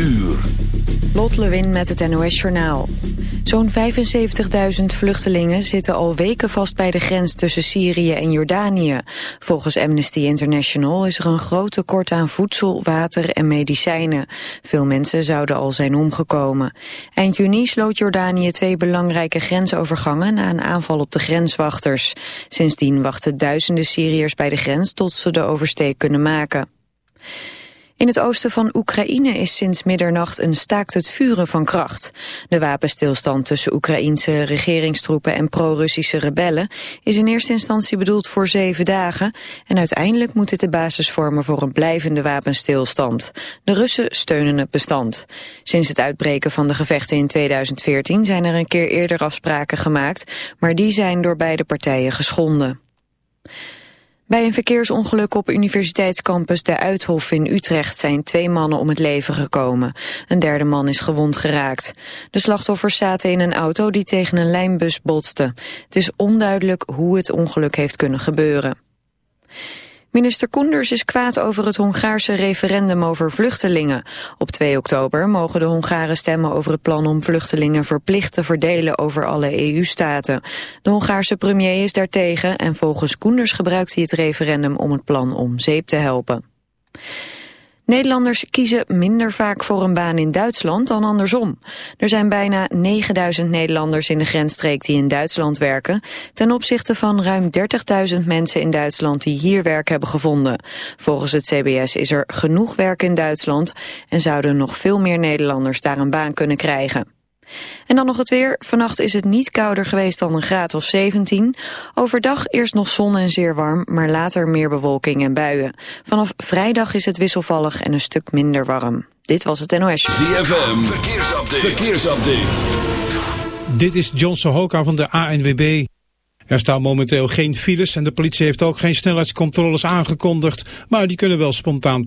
uur. Lot Lewin met het NOS Journaal. Zo'n 75.000 vluchtelingen zitten al weken vast bij de grens tussen Syrië en Jordanië. Volgens Amnesty International is er een groot tekort aan voedsel, water en medicijnen. Veel mensen zouden al zijn omgekomen. Eind juni sloot Jordanië twee belangrijke grensovergangen na een aanval op de grenswachters. Sindsdien wachten duizenden Syriërs bij de grens tot ze de oversteek kunnen maken. In het oosten van Oekraïne is sinds middernacht een staakt het vuren van kracht. De wapenstilstand tussen Oekraïense regeringstroepen en pro-Russische rebellen is in eerste instantie bedoeld voor zeven dagen en uiteindelijk moet dit de basis vormen voor een blijvende wapenstilstand. De Russen steunen het bestand. Sinds het uitbreken van de gevechten in 2014 zijn er een keer eerder afspraken gemaakt, maar die zijn door beide partijen geschonden. Bij een verkeersongeluk op universiteitscampus De Uithof in Utrecht zijn twee mannen om het leven gekomen. Een derde man is gewond geraakt. De slachtoffers zaten in een auto die tegen een lijnbus botste. Het is onduidelijk hoe het ongeluk heeft kunnen gebeuren. Minister Koenders is kwaad over het Hongaarse referendum over vluchtelingen. Op 2 oktober mogen de Hongaren stemmen over het plan om vluchtelingen verplicht te verdelen over alle EU-staten. De Hongaarse premier is daartegen en volgens Koenders gebruikt hij het referendum om het plan om zeep te helpen. Nederlanders kiezen minder vaak voor een baan in Duitsland dan andersom. Er zijn bijna 9000 Nederlanders in de grensstreek die in Duitsland werken... ten opzichte van ruim 30.000 mensen in Duitsland die hier werk hebben gevonden. Volgens het CBS is er genoeg werk in Duitsland... en zouden nog veel meer Nederlanders daar een baan kunnen krijgen. En dan nog het weer. Vannacht is het niet kouder geweest dan een graad of 17. Overdag eerst nog zon en zeer warm, maar later meer bewolking en buien. Vanaf vrijdag is het wisselvallig en een stuk minder warm. Dit was het NOS. ZFM, verkeersupdate. verkeersupdate. Dit is John Sohoka van de ANWB. Er staan momenteel geen files en de politie heeft ook geen snelheidscontroles aangekondigd, maar die kunnen wel spontaan.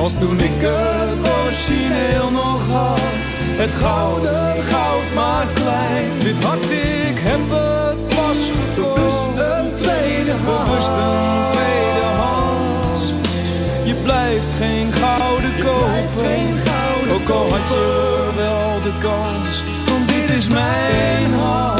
Als toen ik het origineel nog had. Het gouden goud maar klein. Dit hart, ik heb het pas gekocht. Bewust een tweede hand. Bewust een tweede hand. Je blijft geen gouden kopen. Geen gouden Ook al had je wel de kans. Want dit is mijn hart.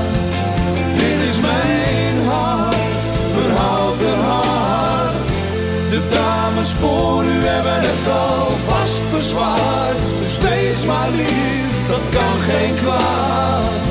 Wees maar lief, dat kan geen kwaad.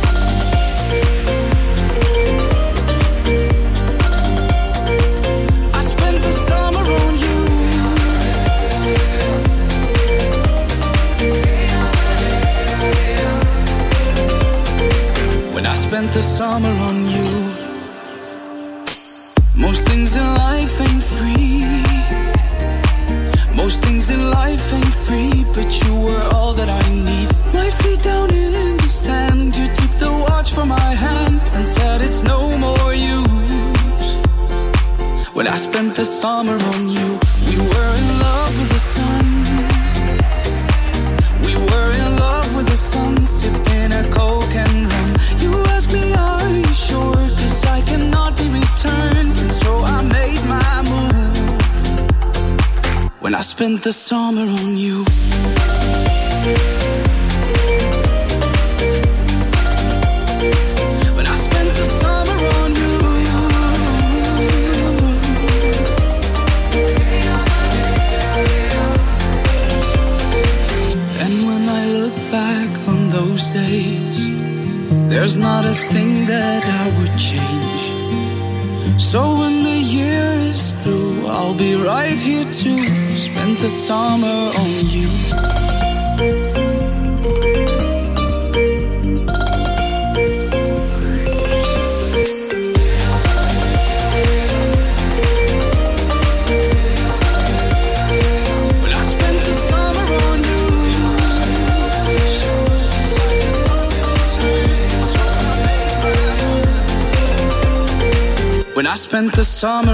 The summer on you. Summer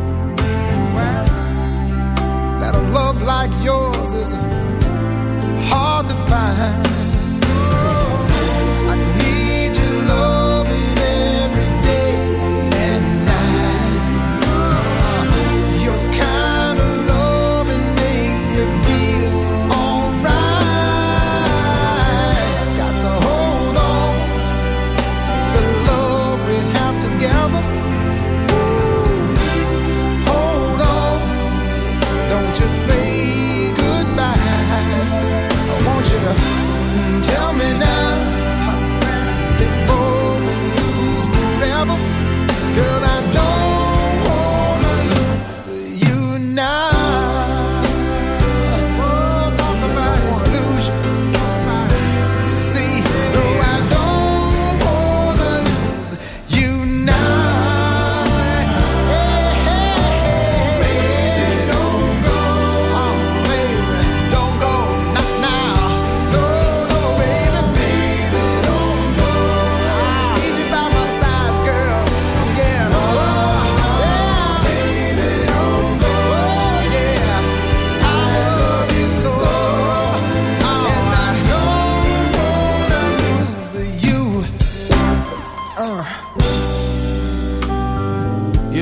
that a love like yours is hard to find.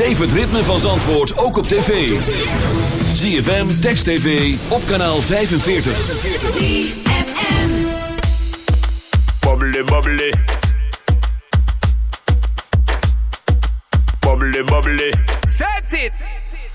Beleef het ritme van Zandvoort ook op tv. ZFM, Text TV, op kanaal 45. ZFM Bubbly, bubbly. Bubbly, bubbly. Set it!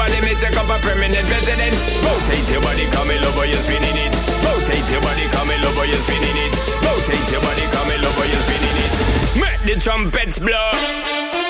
body, me take up a permanent residence Rotate your body, come in over, you're spinning it. Rotate your body, come in over, you're spinning it. Rotate your body, come in over, you're spinning it. Make the trumpets blow.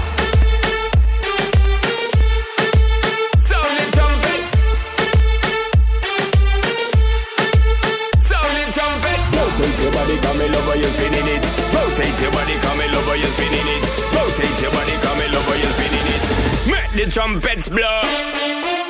Come over, you're spinning it. Rotate your body, come over, you're spinning it. Rotate your body, come over, you're spinning it. Make the trumpets blow.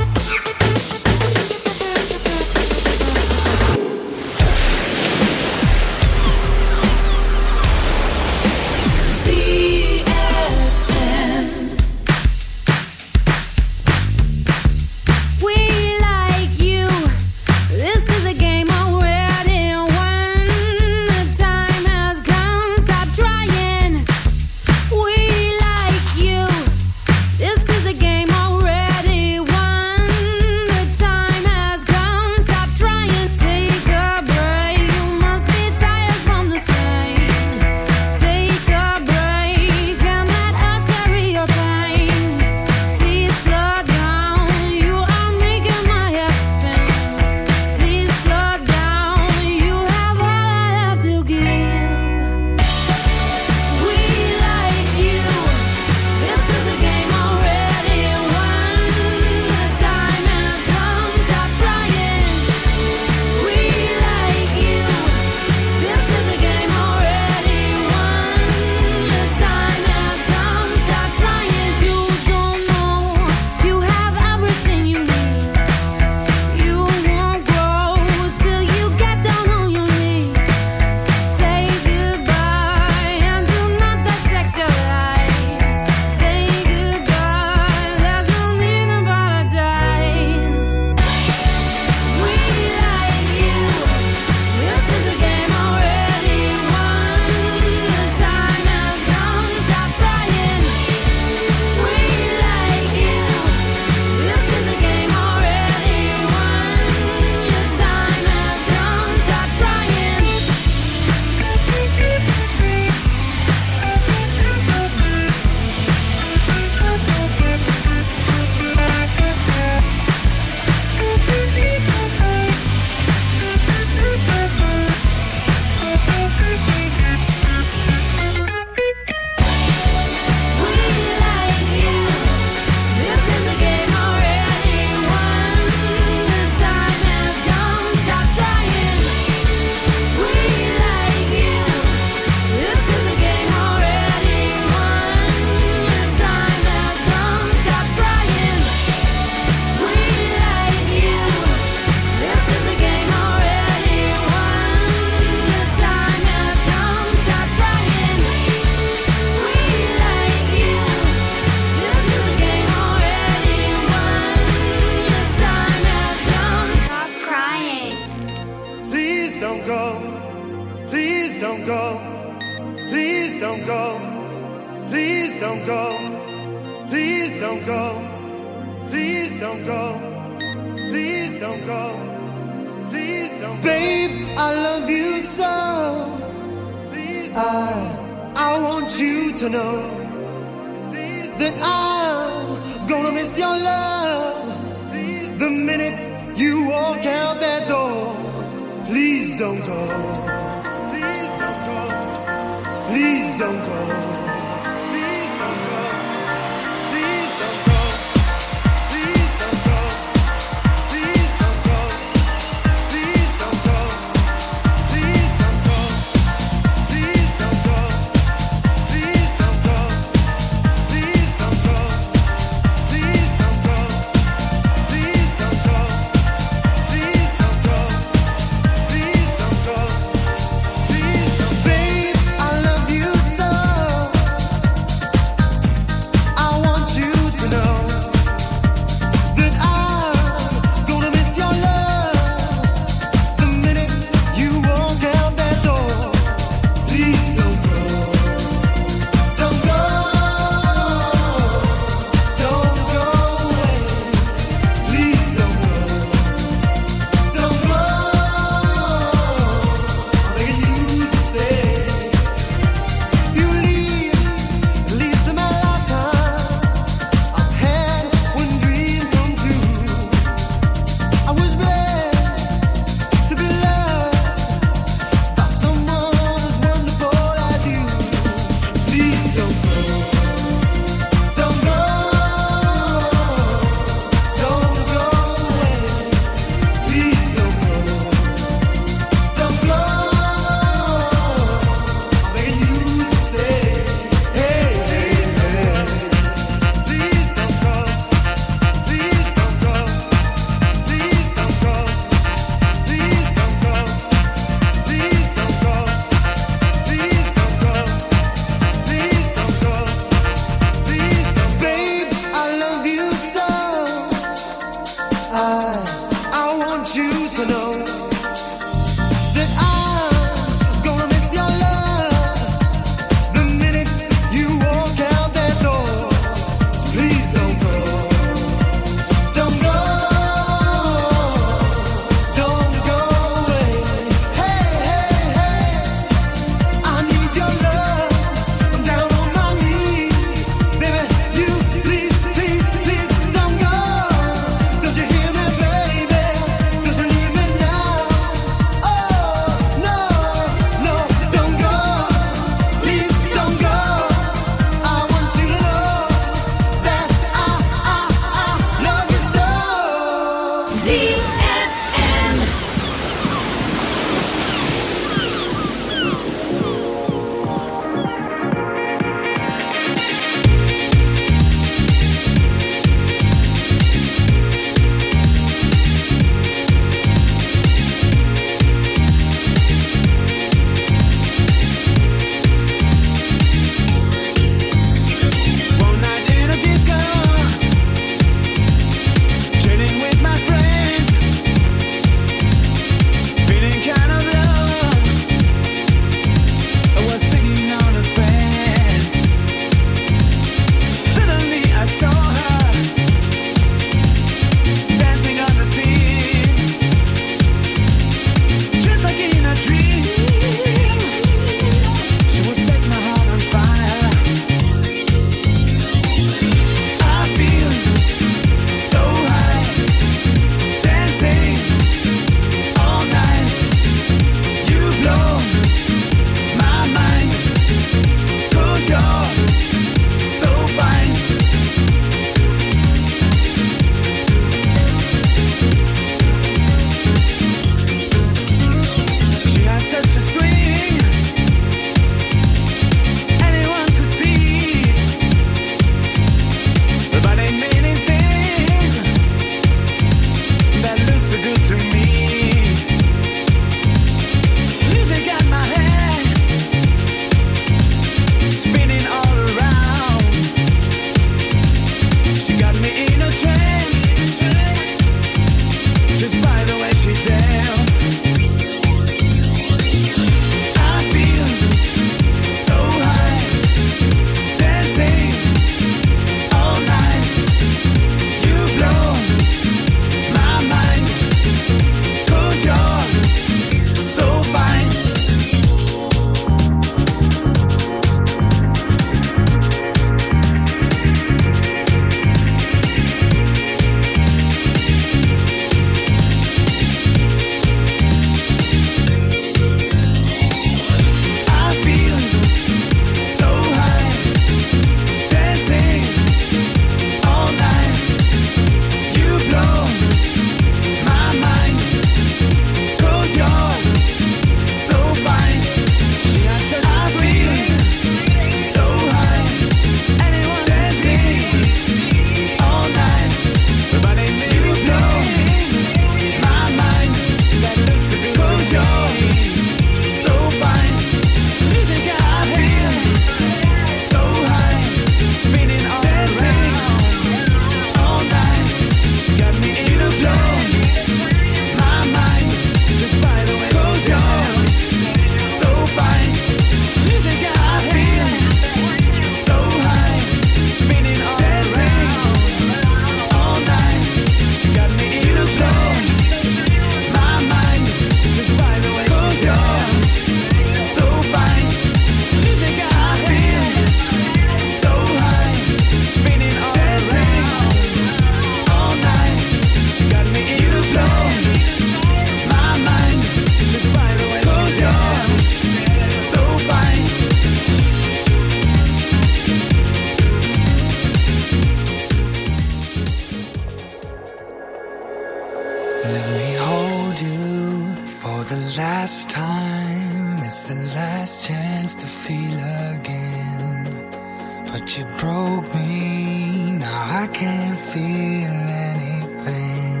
But you broke me, now I can't feel anything.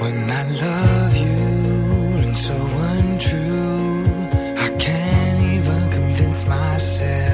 When I love you and so untrue, I can't even convince myself.